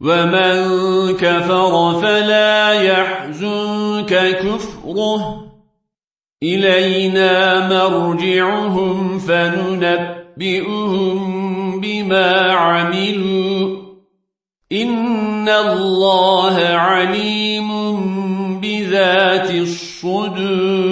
ومن كفر فلا يحزنك كفره إلينا مرجعهم فننبئهم بما عملوا إن الله عليم بذات الصدور